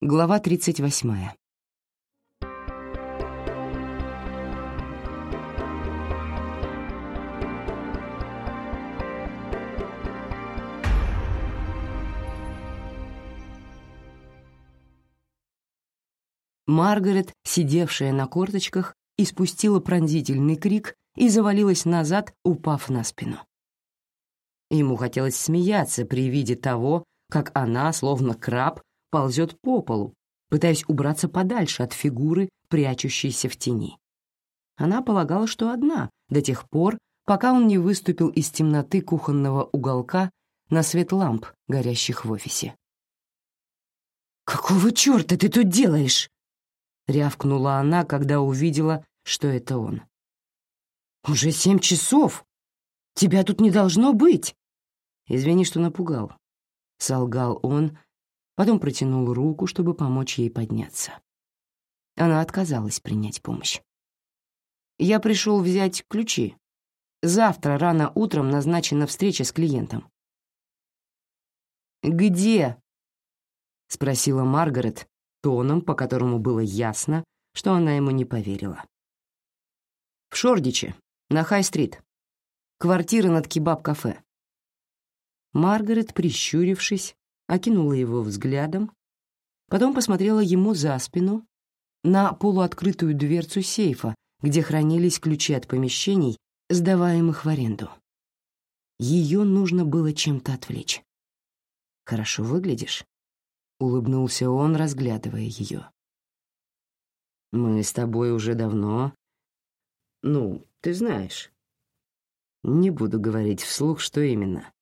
Глава 38. Маргарет, сидевшая на корточках, испустила пронзительный крик и завалилась назад, упав на спину. Ему хотелось смеяться при виде того, как она, словно краб, ползет по полу, пытаясь убраться подальше от фигуры, прячущейся в тени. Она полагала, что одна, до тех пор, пока он не выступил из темноты кухонного уголка на свет ламп, горящих в офисе. «Какого черта ты тут делаешь?» — рявкнула она, когда увидела, что это он. «Уже семь часов! Тебя тут не должно быть!» «Извини, что напугал», — солгал он, потом протянул руку, чтобы помочь ей подняться. Она отказалась принять помощь. «Я пришел взять ключи. Завтра рано утром назначена встреча с клиентом». «Где?» — спросила Маргарет тоном, по которому было ясно, что она ему не поверила. «В Шордиче, на Хай-стрит. Квартира над кебаб-кафе». Маргарет, прищурившись, окинула его взглядом, потом посмотрела ему за спину на полуоткрытую дверцу сейфа, где хранились ключи от помещений, сдаваемых в аренду. Ее нужно было чем-то отвлечь. «Хорошо выглядишь», — улыбнулся он, разглядывая ее. «Мы с тобой уже давно... Ну, ты знаешь. Не буду говорить вслух, что именно.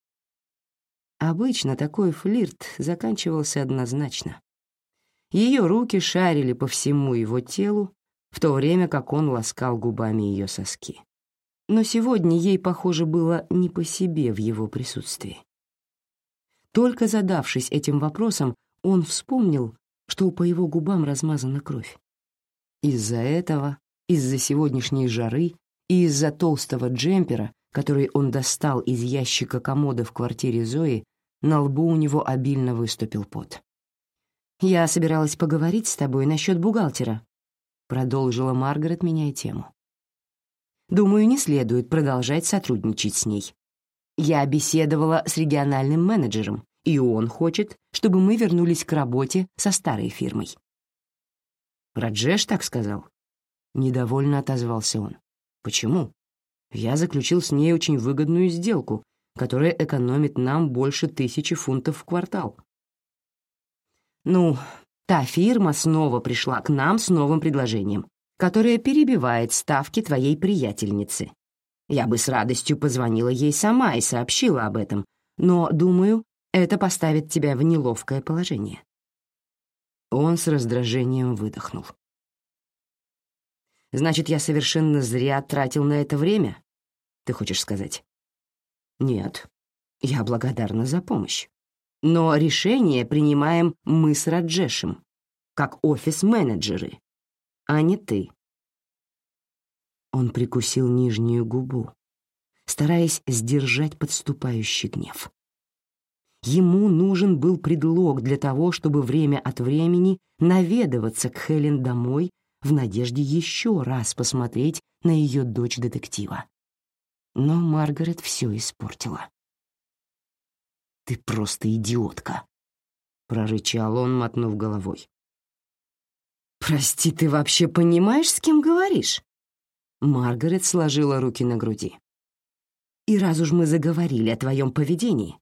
Обычно такой флирт заканчивался однозначно. Ее руки шарили по всему его телу, в то время как он ласкал губами ее соски. Но сегодня ей, похоже, было не по себе в его присутствии. Только задавшись этим вопросом, он вспомнил, что по его губам размазана кровь. Из-за этого, из-за сегодняшней жары и из-за толстого джемпера, который он достал из ящика комода в квартире Зои, на лбу у него обильно выступил пот. «Я собиралась поговорить с тобой насчет бухгалтера», — продолжила Маргарет, меняя тему. «Думаю, не следует продолжать сотрудничать с ней. Я беседовала с региональным менеджером, и он хочет, чтобы мы вернулись к работе со старой фирмой». «Раджеш так сказал?» Недовольно отозвался он. «Почему? Я заключил с ней очень выгодную сделку, которая экономит нам больше тысячи фунтов в квартал. Ну, та фирма снова пришла к нам с новым предложением, которое перебивает ставки твоей приятельницы. Я бы с радостью позвонила ей сама и сообщила об этом, но, думаю, это поставит тебя в неловкое положение. Он с раздражением выдохнул. «Значит, я совершенно зря тратил на это время? Ты хочешь сказать?» Нет, я благодарна за помощь. Но решение принимаем мы с Раджешем, как офис-менеджеры, а не ты. Он прикусил нижнюю губу, стараясь сдержать подступающий гнев. Ему нужен был предлог для того, чтобы время от времени наведываться к Хелен домой в надежде еще раз посмотреть на ее дочь-детектива но Маргарет все испортила. «Ты просто идиотка», — прорычал он, мотнув головой. «Прости, ты вообще понимаешь, с кем говоришь?» Маргарет сложила руки на груди. «И раз уж мы заговорили о твоем поведении,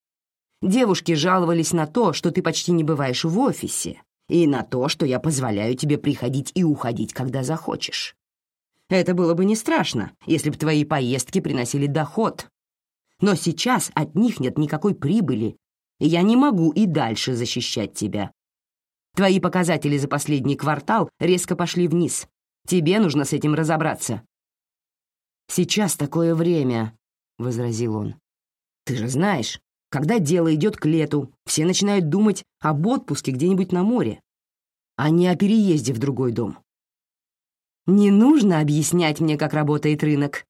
девушки жаловались на то, что ты почти не бываешь в офисе, и на то, что я позволяю тебе приходить и уходить, когда захочешь. Это было бы не страшно, если бы твои поездки приносили доход. Но сейчас от них нет никакой прибыли, и я не могу и дальше защищать тебя. Твои показатели за последний квартал резко пошли вниз. Тебе нужно с этим разобраться». «Сейчас такое время», — возразил он. «Ты же знаешь, когда дело идет к лету, все начинают думать об отпуске где-нибудь на море, а не о переезде в другой дом. Не нужно объяснять мне, как работает рынок.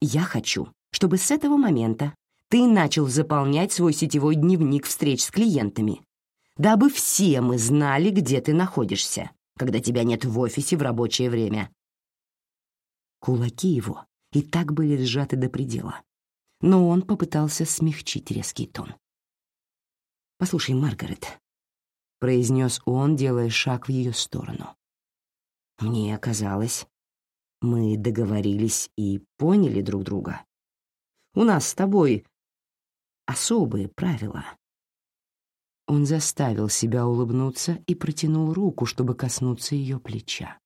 Я хочу, чтобы с этого момента ты начал заполнять свой сетевой дневник встреч с клиентами. дабы все мы знали, где ты находишься, когда тебя нет в офисе в рабочее время». Кулаки его и так были сжаты до предела, но он попытался смягчить резкий тон. «Послушай, Маргарет», — произнес он, делая шаг в ее сторону. «Мне казалось, мы договорились и поняли друг друга. У нас с тобой особые правила». Он заставил себя улыбнуться и протянул руку, чтобы коснуться ее плеча.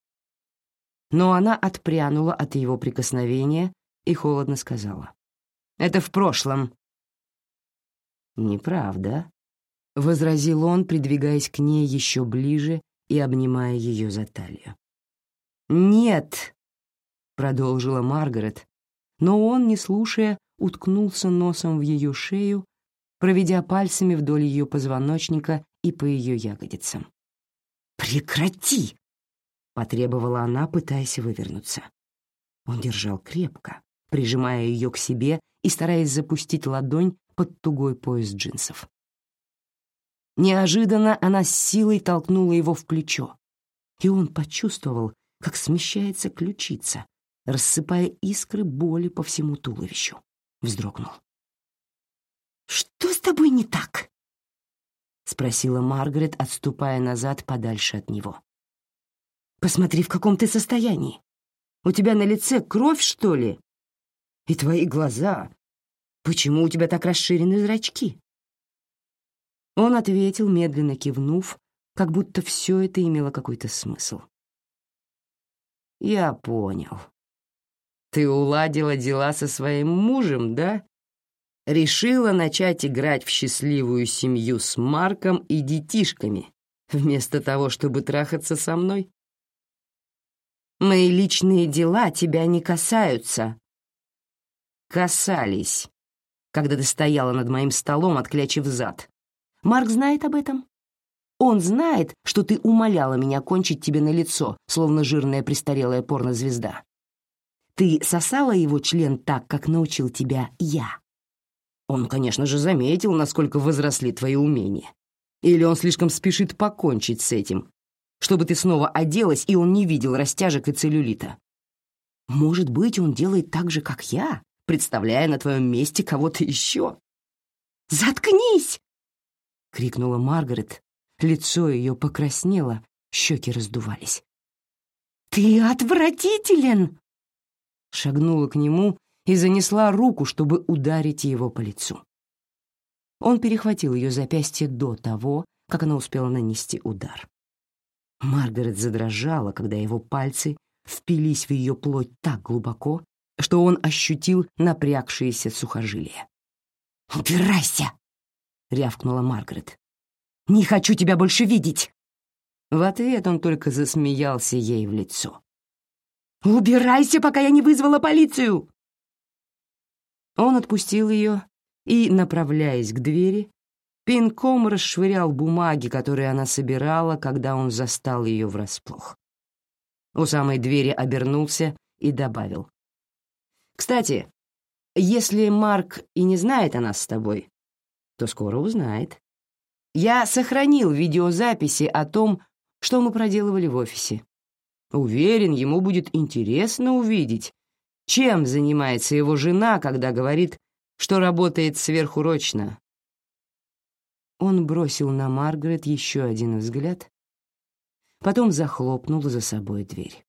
Но она отпрянула от его прикосновения и холодно сказала. «Это в прошлом». «Неправда», — возразил он, придвигаясь к ней еще ближе и обнимая ее за талию. «Нет», продолжила Маргарет, но он, не слушая, уткнулся носом в ее шею, проведя пальцами вдоль ее позвоночника и по ее ягодицам. «Прекрати!» — потребовала она, пытаясь вывернуться. Он держал крепко, прижимая ее к себе и стараясь запустить ладонь под тугой пояс джинсов. Неожиданно она с силой толкнула его в плечо, и он почувствовал, как смещается ключица, рассыпая искры боли по всему туловищу. Вздрогнул. «Что с тобой не так?» — спросила Маргарет, отступая назад подальше от него. «Посмотри, в каком ты состоянии. У тебя на лице кровь, что ли? И твои глаза. Почему у тебя так расширены зрачки?» Он ответил, медленно кивнув, как будто все это имело какой-то смысл. «Я понял», ты уладила дела со своим мужем, да? Решила начать играть в счастливую семью с Марком и детишками, вместо того, чтобы трахаться со мной? Мои личные дела тебя не касаются. Касались, когда ты стояла над моим столом, отклячив зад. Марк знает об этом? Он знает, что ты умоляла меня кончить тебе на лицо, словно жирная престарелая порнозвезда. Ты сосала его член так, как научил тебя я. Он, конечно же, заметил, насколько возросли твои умения. Или он слишком спешит покончить с этим, чтобы ты снова оделась, и он не видел растяжек и целлюлита. Может быть, он делает так же, как я, представляя на твоем месте кого-то еще. «Заткнись!» — крикнула Маргарет. Лицо ее покраснело, щеки раздувались. «Ты отвратителен!» шагнула к нему и занесла руку, чтобы ударить его по лицу. Он перехватил ее запястье до того, как она успела нанести удар. Маргарет задрожала, когда его пальцы впились в ее плоть так глубоко, что он ощутил напрягшиеся сухожилия. «Убирайся!» — рявкнула Маргарет. «Не хочу тебя больше видеть!» В ответ он только засмеялся ей в лицо. «Убирайся, пока я не вызвала полицию!» Он отпустил ее и, направляясь к двери, пинком расшвырял бумаги, которые она собирала, когда он застал ее врасплох. У самой двери обернулся и добавил. «Кстати, если Марк и не знает о нас с тобой, то скоро узнает. Я сохранил видеозаписи о том, что мы проделывали в офисе. Уверен, ему будет интересно увидеть, чем занимается его жена, когда говорит, что работает сверхурочно. Он бросил на Маргарет еще один взгляд, потом захлопнул за собой дверь.